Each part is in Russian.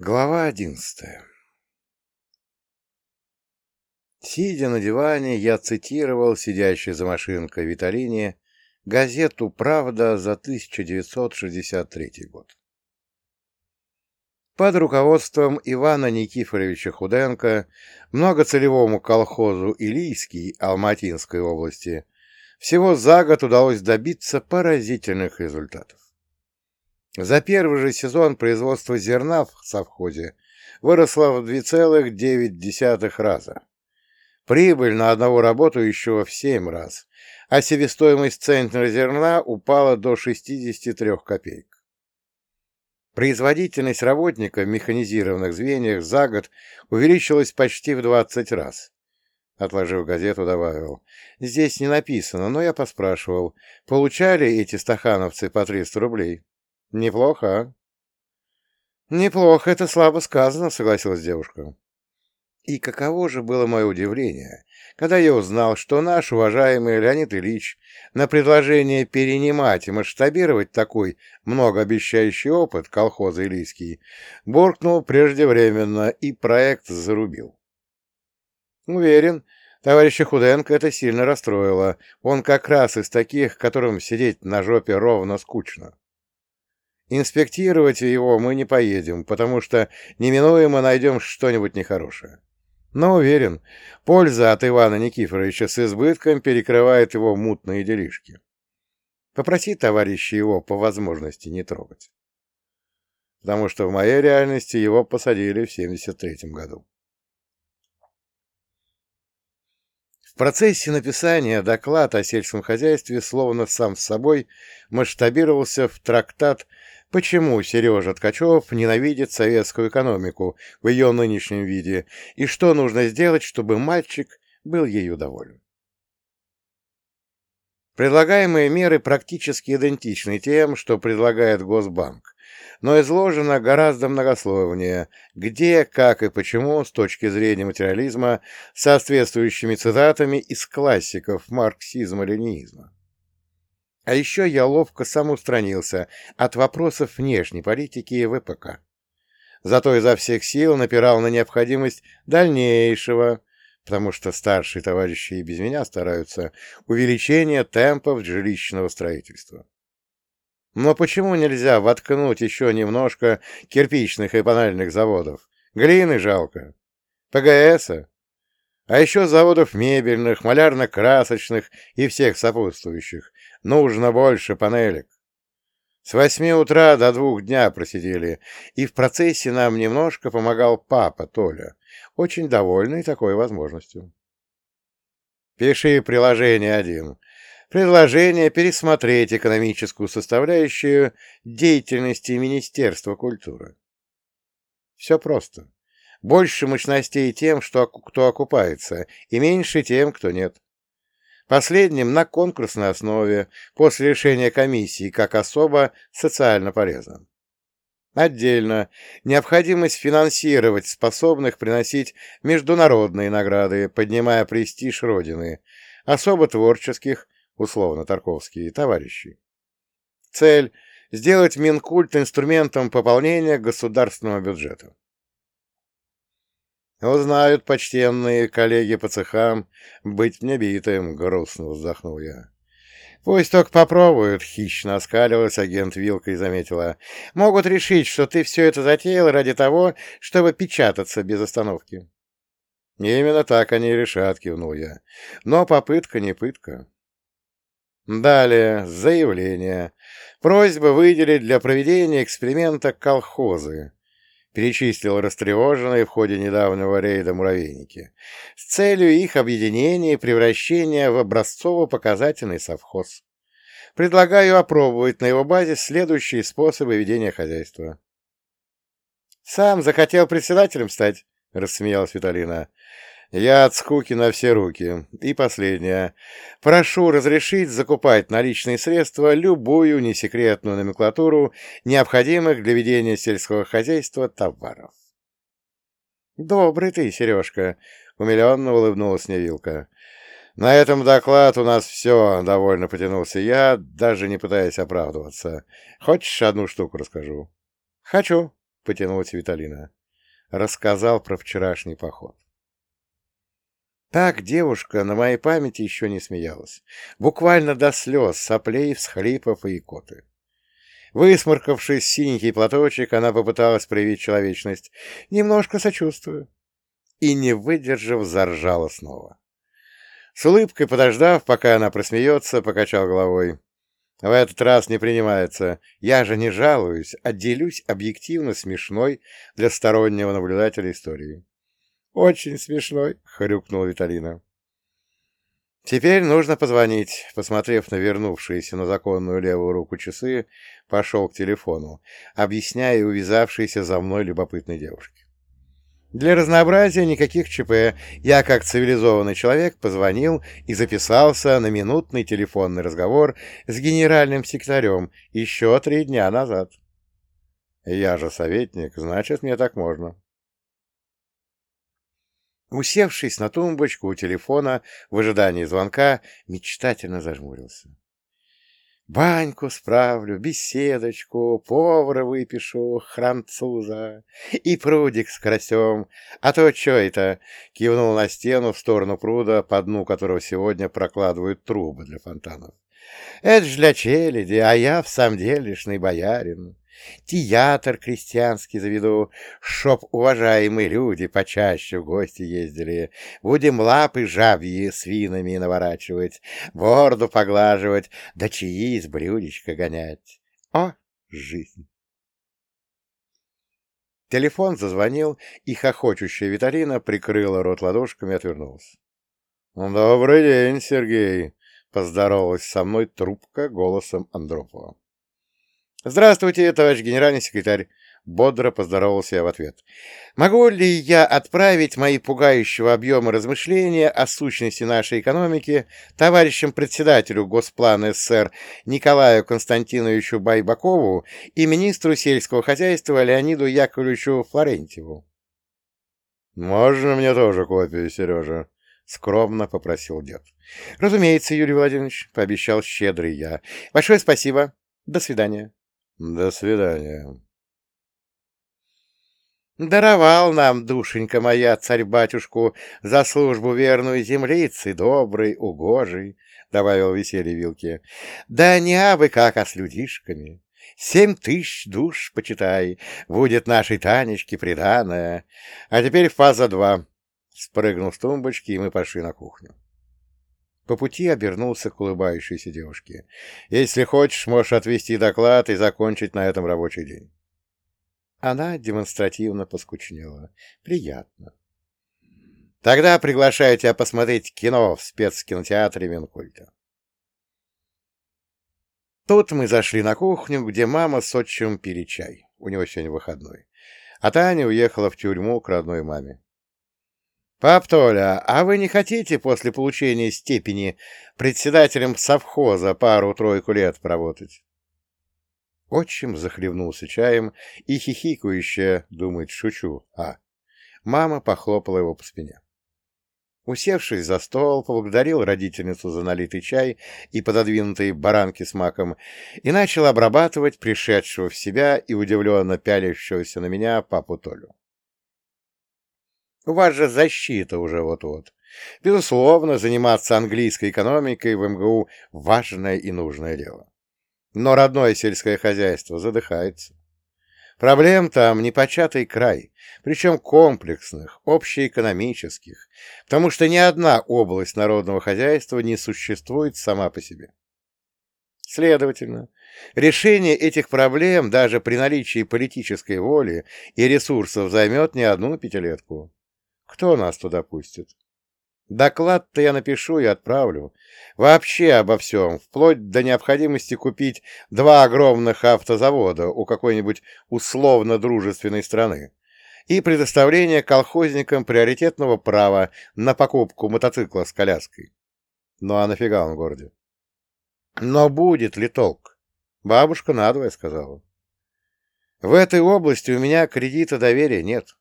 Глава одиннадцатая Сидя на диване, я цитировал сидящей за машинкой Виталине газету «Правда» за 1963 год. Под руководством Ивана Никифоровича Худенко многоцелевому колхозу «Илийский» Алматинской области всего за год удалось добиться поразительных результатов. За первый же сезон производство зерна в совхозе выросло в 2,9 раза. Прибыль на одного работающего в 7 раз, а себестоимость центнера зерна упала до 63 копеек. Производительность работника в механизированных звеньях за год увеличилась почти в 20 раз. Отложив газету, добавил. Здесь не написано, но я поспрашивал, получали эти стахановцы по 300 рублей? Неплохо, а? Неплохо, это слабо сказано, согласилась девушка. И каково же было мое удивление, когда я узнал, что наш уважаемый Леонид Ильич на предложение перенимать и масштабировать такой многообещающий опыт колхоза Илийский буркнул преждевременно и проект зарубил. Уверен, товарища Худенко это сильно расстроило. Он как раз из таких, которым сидеть на жопе ровно скучно. Инспектировать его мы не поедем, потому что неминуемо найдем что-нибудь нехорошее. Но уверен, польза от Ивана Никифоровича с избытком перекрывает его мутные делишки. Попроси товарища его по возможности не трогать. Потому что в моей реальности его посадили в 73 году. В процессе написания доклад о сельском хозяйстве словно сам с собой масштабировался в трактат почему Сережа Ткачев ненавидит советскую экономику в ее нынешнем виде и что нужно сделать, чтобы мальчик был ею доволен. Предлагаемые меры практически идентичны тем, что предлагает Госбанк, но изложено гораздо многословнее, где, как и почему, с точки зрения материализма, соответствующими цитатами из классиков марксизма-ленинизма. А еще я ловко самоустранился от вопросов внешней политики и ВПК. Зато изо всех сил напирал на необходимость дальнейшего, потому что старшие товарищи и без меня стараются, увеличения темпов жилищного строительства. Но почему нельзя воткнуть еще немножко кирпичных и панельных заводов? Глины жалко. ПГСа? А еще заводов мебельных, малярно-красочных и всех сопутствующих. Нужно больше панелек. С восьми утра до двух дня просидели, и в процессе нам немножко помогал папа Толя, очень довольный такой возможностью. Пиши приложение один. Предложение пересмотреть экономическую составляющую деятельности Министерства культуры. Все просто. Больше мощностей тем, что, кто окупается, и меньше тем, кто нет. Последним на конкурсной основе, после решения комиссии, как особо социально полезным. Отдельно необходимость финансировать способных приносить международные награды, поднимая престиж Родины, особо творческих, условно Тарковские, товарищей. Цель – сделать Минкульт инструментом пополнения государственного бюджета. Узнают почтенные коллеги по цехам, быть мне битым, грустно вздохнул я. Пусть только попробуют, хищно оскалилась агент вилкой и заметила. Могут решить, что ты все это затеял ради того, чтобы печататься без остановки. Именно так они и решат, кивнул я. Но попытка не пытка. Далее, заявление. Просьба выделить для проведения эксперимента колхозы перечислил растревоженные в ходе недавнего рейда муравейники, с целью их объединения и превращения в образцово-показательный совхоз. Предлагаю опробовать на его базе следующие способы ведения хозяйства. «Сам захотел председателем стать?» — рассмеялась Виталина. Я от скуки на все руки. И последнее. Прошу разрешить закупать наличные средства любую несекретную номенклатуру необходимых для ведения сельского хозяйства товаров. «Добрый ты, Сережка!» — умиленно улыбнулась Невилка. «На этом доклад у нас все», — довольно потянулся я, даже не пытаясь оправдываться. «Хочешь, одну штуку расскажу?» «Хочу», потянулась Виталина. Рассказал про вчерашний поход. Так девушка на моей памяти еще не смеялась. Буквально до слез, соплей, всхлипов и икоты. Высморкавшись синенький платочек, она попыталась проявить человечность. Немножко сочувствую. И, не выдержав, заржала снова. С улыбкой подождав, пока она просмеется, покачал головой. В этот раз не принимается. Я же не жалуюсь, а делюсь объективно смешной для стороннего наблюдателя историей. «Очень смешной», — хрюкнула Виталина. «Теперь нужно позвонить». Посмотрев на вернувшиеся на законную левую руку часы, пошел к телефону, объясняя увязавшейся за мной любопытной девушке. Для разнообразия никаких ЧП. Я, как цивилизованный человек, позвонил и записался на минутный телефонный разговор с генеральным секретарем еще три дня назад. Я же советник, значит, мне так можно. Усевшись на тумбочку у телефона в ожидании звонка, мечтательно зажмурился. Баньку справлю, беседочку, повара выпишу, француза и прудик с карасем. А то что это? Кивнул на стену в сторону пруда, по дну которого сегодня прокладывают трубы для фонтанов. Это ж для челяди, а я в самом делешный боярин. Театр крестьянский заведу, чтоб уважаемые люди почаще в гости ездили. Будем лапы жабьи свинами наворачивать, борду поглаживать, да чаи из блюдечка гонять. О, жизнь! Телефон зазвонил, и хохочущая Виталина прикрыла рот ладошками и отвернулась. — Добрый день, Сергей! — поздоровалась со мной трубка голосом Андропова. «Здравствуйте, товарищ генеральный секретарь!» Бодро поздоровался я в ответ. «Могу ли я отправить мои пугающего объема размышления о сущности нашей экономики товарищам председателю Госплана СССР Николаю Константиновичу Байбакову и министру сельского хозяйства Леониду Яковлевичу Флорентьеву?» «Можно мне тоже копию, Сережа?» — скромно попросил дед. «Разумеется, Юрий Владимирович», — пообещал щедрый я. «Большое спасибо. До свидания». До свидания. Даровал нам, душенька моя, царь-батюшку, за службу верную землицы, добрый, угожий, — добавил веселье Вилки. — Да не абы как, а с людишками. Семь тысяч душ, почитай, будет нашей Танечке приданая. А теперь фаза два. Спрыгнул с тумбочки, и мы пошли на кухню. По пути обернулся к улыбающейся девушке. «Если хочешь, можешь отвести доклад и закончить на этом рабочий день». Она демонстративно поскучнела. «Приятно». «Тогда приглашаю тебя посмотреть кино в спецкинотеатре Минкульта». Тут мы зашли на кухню, где мама с отчимом пили чай. У него сегодня выходной. А Таня уехала в тюрьму к родной маме. «Пап Толя, а вы не хотите после получения степени председателем совхоза пару-тройку лет поработать?» Отчим захлебнулся чаем и хихикающе, думает, шучу, а мама похлопала его по спине. Усевшись за стол, поблагодарил родительницу за налитый чай и пододвинутые баранки с маком и начал обрабатывать пришедшего в себя и удивленно пялящегося на меня папу Толю. У вас же защита уже вот-вот. Безусловно, заниматься английской экономикой в МГУ – важное и нужное дело. Но родное сельское хозяйство задыхается. Проблем там непочатый край, причем комплексных, общеэкономических, потому что ни одна область народного хозяйства не существует сама по себе. Следовательно, решение этих проблем даже при наличии политической воли и ресурсов займет не одну пятилетку. Кто нас туда пустит? Доклад-то я напишу и отправлю. Вообще обо всем, вплоть до необходимости купить два огромных автозавода у какой-нибудь условно-дружественной страны и предоставление колхозникам приоритетного права на покупку мотоцикла с коляской. Ну а нафига он в городе? Но будет ли толк? Бабушка надвое сказала. В этой области у меня кредита доверия нет.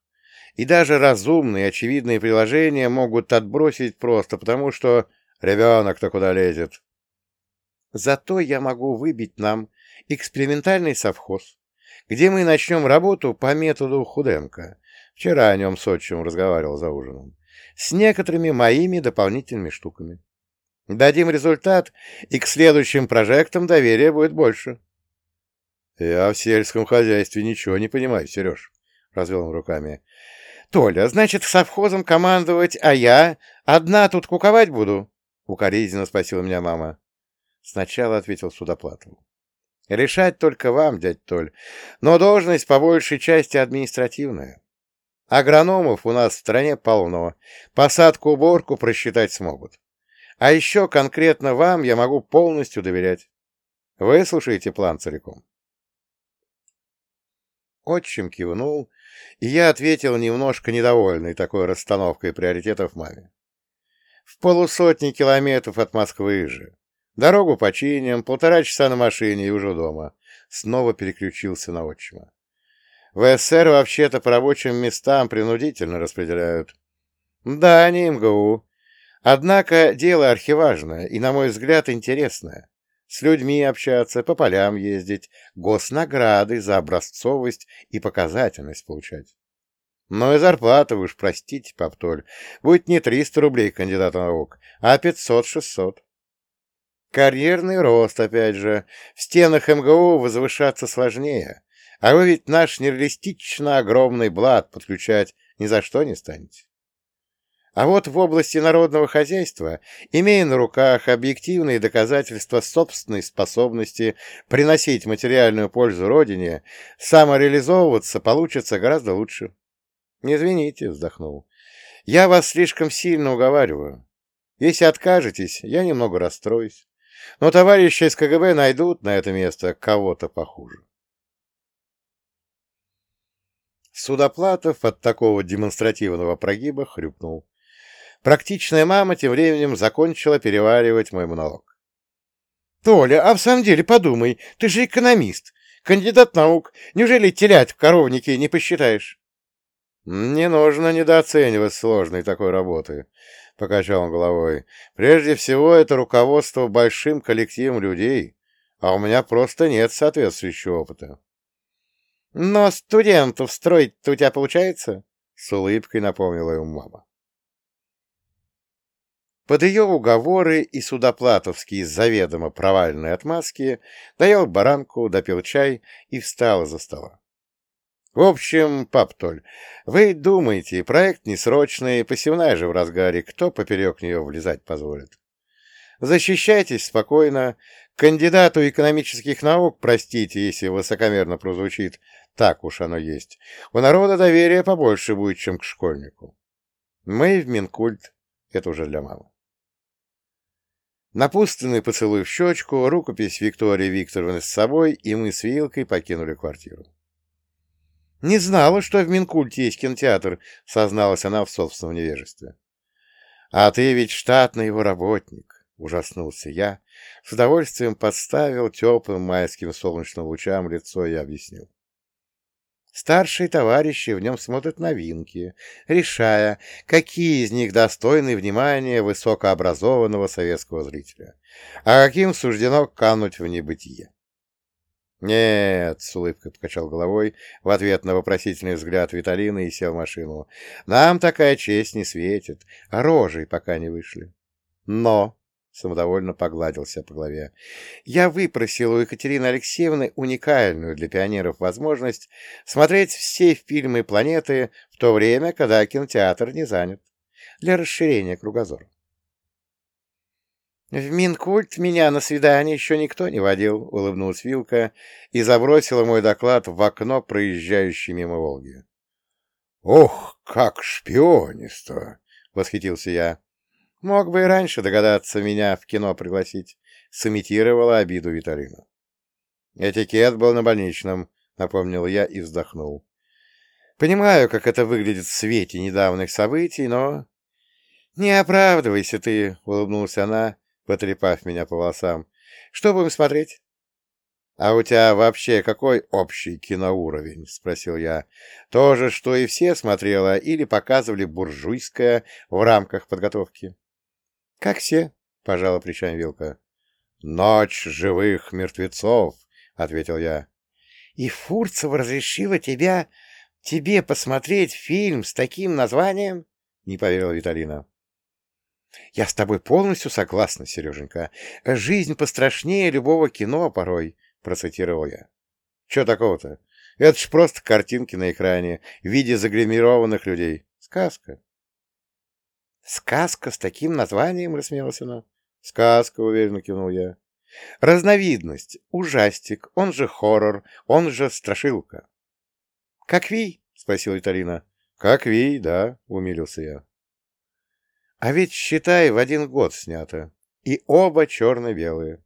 И даже разумные, очевидные приложения могут отбросить просто потому, что ребенок-то куда лезет. Зато я могу выбить нам экспериментальный совхоз, где мы начнем работу по методу Худенко. Вчера о нем с отчимом разговаривал за ужином. С некоторыми моими дополнительными штуками. Дадим результат, и к следующим прожектам доверия будет больше. — Я в сельском хозяйстве ничего не понимаю, Сереж, — развел он руками. — Толя, значит, совхозом командовать, а я одна тут куковать буду? — укоризненно спросила меня мама. Сначала ответил Судоплатову. — Решать только вам, дядь Толь, но должность по большей части административная. Агрономов у нас в стране полно, посадку-уборку просчитать смогут. А еще конкретно вам я могу полностью доверять. Выслушайте план целиком. Отчим кивнул, и я ответил немножко недовольный такой расстановкой приоритетов маме. В полусотни километров от Москвы же. Дорогу починим, полтора часа на машине и уже дома. Снова переключился на отчима. В СССР вообще-то по рабочим местам принудительно распределяют. Да, не МГУ, Однако дело архиважное и, на мой взгляд, интересное. С людьми общаться, по полям ездить, госнаграды за образцовость и показательность получать. Но и зарплата, вы уж простите, Паптоль, будет не 300 рублей кандидата наук, а 500-600. Карьерный рост, опять же. В стенах МГУ возвышаться сложнее. А вы ведь наш нереалистично огромный блат подключать ни за что не станете. А вот в области народного хозяйства, имея на руках объективные доказательства собственной способности приносить материальную пользу Родине, самореализовываться получится гораздо лучше. «Извините», — вздохнул, — «я вас слишком сильно уговариваю. Если откажетесь, я немного расстроюсь. Но товарищи из КГБ найдут на это место кого-то похуже». Судоплатов от такого демонстративного прогиба хрюкнул. Практичная мама тем временем закончила переваривать мой монолог. «Толя, а в самом деле подумай, ты же экономист, кандидат наук. Неужели телять в коровнике не посчитаешь?» «Не нужно недооценивать сложной такой работы», — покачал он головой. «Прежде всего, это руководство большим коллективом людей, а у меня просто нет соответствующего опыта». «Но студентов строить-то у тебя получается?» — с улыбкой напомнила ему мама. Под ее уговоры и судоплатовские заведомо провальные отмазки доел баранку, допил чай и встал из-за стола. В общем, пап Толь, вы думаете, проект несрочный, посевная же в разгаре, кто поперек нее влезать позволит? Защищайтесь спокойно. Кандидату экономических наук, простите, если высокомерно прозвучит, так уж оно есть, у народа доверия побольше будет, чем к школьнику. Мы в Минкульт, это уже для мамы. Напутственный поцелуй в щечку, рукопись Виктории Викторовны с собой, и мы с Вилкой покинули квартиру. «Не знала, что в Минкульте есть кинотеатр», — созналась она в собственном невежестве. «А ты ведь штатный его работник», — ужаснулся я, с удовольствием подставил теплым майским солнечным лучам лицо и объяснил. Старшие товарищи в нем смотрят новинки, решая, какие из них достойны внимания высокообразованного советского зрителя, а каким суждено кануть в небытие. «Нет», — с улыбкой покачал головой в ответ на вопросительный взгляд Виталины и сел в машину, — «нам такая честь не светит, а рожей пока не вышли». «Но», самодовольно погладился по голове. «Я выпросил у Екатерины Алексеевны уникальную для пионеров возможность смотреть все фильмы планеты в то время, когда кинотеатр не занят, для расширения кругозора». «В Минкульт меня на свидание еще никто не водил», — улыбнулась Вилка и забросила мой доклад в окно, проезжающей мимо Волги. «Ох, как шпионисто!» — восхитился я. Мог бы и раньше догадаться меня в кино пригласить, сымитировала обиду Виталина. Этикет был на больничном, напомнил я и вздохнул. Понимаю, как это выглядит в свете недавних событий, но... Не оправдывайся ты, улыбнулась она, потрепав меня по волосам. Что будем смотреть? «А у тебя вообще какой общий киноуровень?» — спросил я. «То же, что и все смотрела, или показывали буржуйское в рамках подготовки?» — Как все, — пожала плечами Вилка. — Ночь живых мертвецов, — ответил я. — И Фурцева разрешила тебя... тебе посмотреть фильм с таким названием? — не поверила Виталина. — Я с тобой полностью согласна, Сереженька. Жизнь пострашнее любого кино порой, — процитировал я. — Че такого-то? Это ж просто картинки на экране в виде загримированных людей. Сказка. — Сказка с таким названием? — рассмеялась она. — Сказка, — уверенно кивнул я. — Разновидность. Ужастик. Он же хоррор. Он же страшилка. — Как Вий? — спросила Виталина. — Как Вий, да, — умилился я. — А ведь, считай, в один год снято. И оба черно-белые.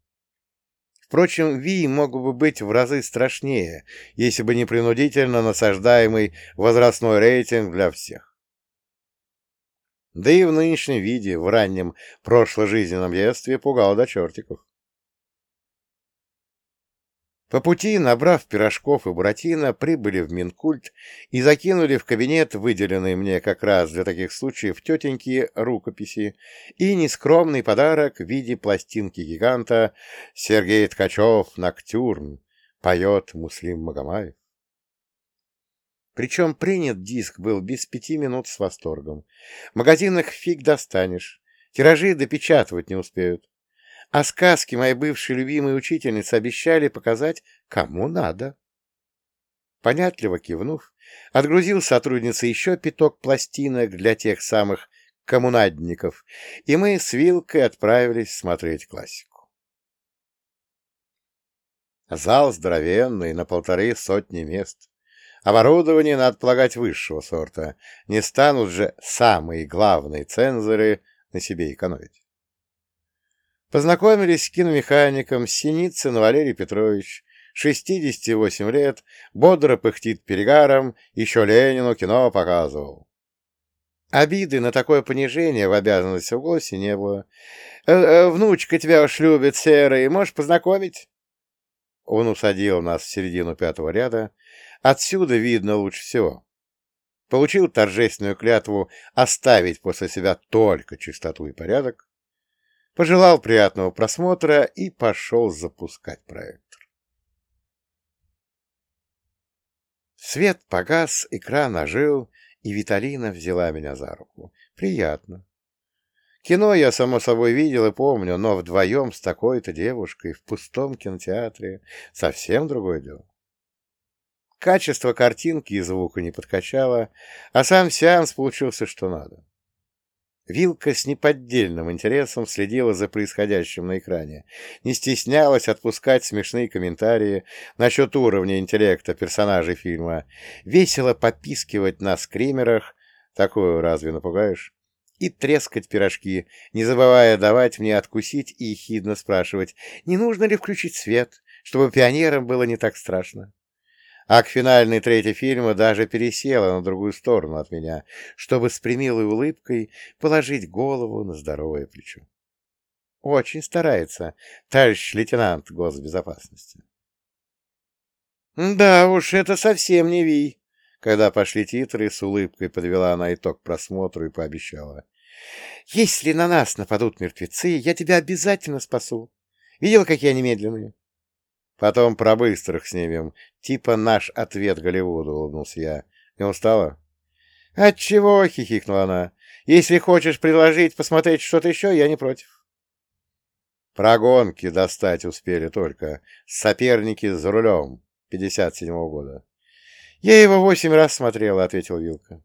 Впрочем, Вий мог бы быть в разы страшнее, если бы не принудительно насаждаемый возрастной рейтинг для всех. Да и в нынешнем виде, в раннем прошложизненном детстве, пугал до чертиков. По пути, набрав пирожков и буратино, прибыли в Минкульт и закинули в кабинет выделенные мне как раз для таких случаев тетеньки рукописи и нескромный подарок в виде пластинки гиганта «Сергей Ткачев Ноктюрн» поет Муслим Магомаев. Причем принят диск был без пяти минут с восторгом. В магазинах фиг достанешь, тиражи допечатывать не успеют. А сказки моей бывшей любимой учительницы обещали показать, кому надо. Понятливо кивнув, отгрузил сотрудница еще пяток пластинок для тех самых коммунадников, и мы с Вилкой отправились смотреть классику. Зал здоровенный, на полторы сотни мест. Оборудование, надо полагать, высшего сорта. Не станут же самые главные цензоры на себе экономить. Познакомились с киномехаником Синицын Валерий Петрович, 68 лет, бодро пыхтит перегаром, еще Ленину кино показывал. Обиды на такое понижение в обязанности в голосе не было. «Э -э, «Внучка тебя уж любит, Серый, можешь познакомить?» Он усадил нас в середину пятого ряда. Отсюда видно лучше всего. Получил торжественную клятву оставить после себя только чистоту и порядок пожелал приятного просмотра и пошел запускать проектор. Свет погас, экран ожил, и Виталина взяла меня за руку. Приятно. Кино я, само собой, видел и помню, но вдвоем с такой-то девушкой в пустом кинотеатре совсем другое дело. Качество картинки и звука не подкачало, а сам сеанс получился что надо. Вилка с неподдельным интересом следила за происходящим на экране, не стеснялась отпускать смешные комментарии насчет уровня интеллекта персонажей фильма, весело попискивать на скримерах, такую разве напугаешь, и трескать пирожки, не забывая давать мне откусить и ехидно спрашивать, не нужно ли включить свет, чтобы пионерам было не так страшно а к финальной трети фильма даже пересела на другую сторону от меня, чтобы с примилой улыбкой положить голову на здоровое плечо. Очень старается, товарищ лейтенант госбезопасности. Да уж, это совсем не Ви. Когда пошли титры, с улыбкой подвела она итог просмотру и пообещала. Если на нас нападут мертвецы, я тебя обязательно спасу. Видел, какие они медленные? Потом про быстрых снимем. Типа наш ответ Голливуду, улыбнулся я. Не устала? Отчего? хихикнула она. Если хочешь предложить посмотреть что-то еще, я не против. Про гонки достать успели только. Соперники за рулем. 57-го года. Я его восемь раз смотрела, ответил Вилка.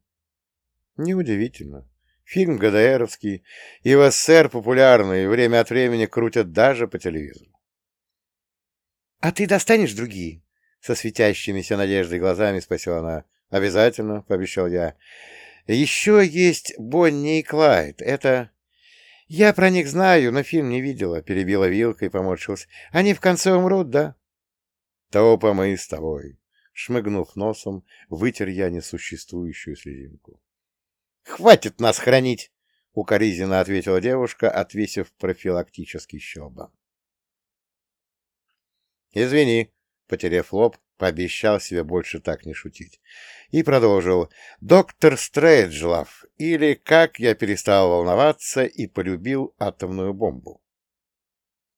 Неудивительно. Фильм ГДРовский, и в СССР популярный, время от времени крутят даже по телевизору. — А ты достанешь другие? — со светящимися надеждой глазами спросила она. — Обязательно, — пообещал я. — Еще есть Бонни и Клайд. Это... — Я про них знаю, но фильм не видела, — перебила вилкой и поморщилась. — Они в конце умрут, да? — Топа мы с тобой. Шмыгнув носом, вытер я несуществующую слезинку. — Хватит нас хранить! — укоризненно ответила девушка, отвесив профилактический щелбан. «Извини», — потеряв лоб, пообещал себе больше так не шутить. И продолжил. «Доктор Стрейджлав, или как я перестал волноваться и полюбил атомную бомбу».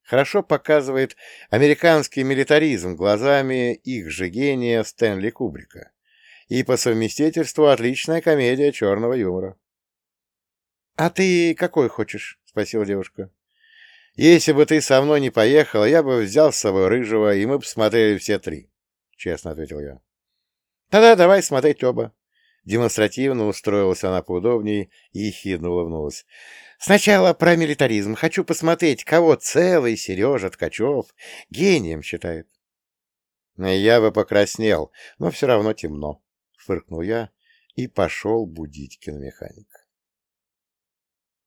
хорошо показывает американский милитаризм глазами их же гения Стэнли Кубрика. И по совместительству отличная комедия черного юмора. — А ты какой хочешь? — спросила девушка. — Если бы ты со мной не поехала, я бы взял с собой рыжего, и мы бы посмотрели все три, — честно ответил я. — Да-да, давай смотреть оба. Демонстративно устроилась она поудобнее и ехидно улыбнулась. Сначала про милитаризм. Хочу посмотреть, кого целый Сережа Ткачев гением считает. Я бы покраснел, но все равно темно, — фыркнул я и пошел будить киномеханика.